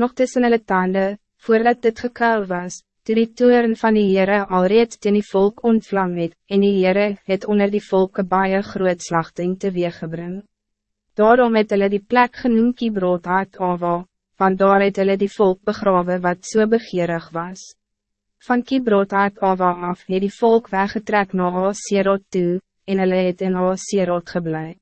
nog tussen hulle tanden, voordat dit gekuil was, toe die toeren van die Heere alreeds teen die volk ontvlam het, en die Heere het onder die volke baie groot slachting teweeggebring. Daarom het hulle die plek genoem Kibroot uit Ava, want daar het hulle die volk begrawe wat so begeerig was. Van Kibroot uit Ava af het die volk weggetrek na Aserot toe, en hulle het in Aserot geblei.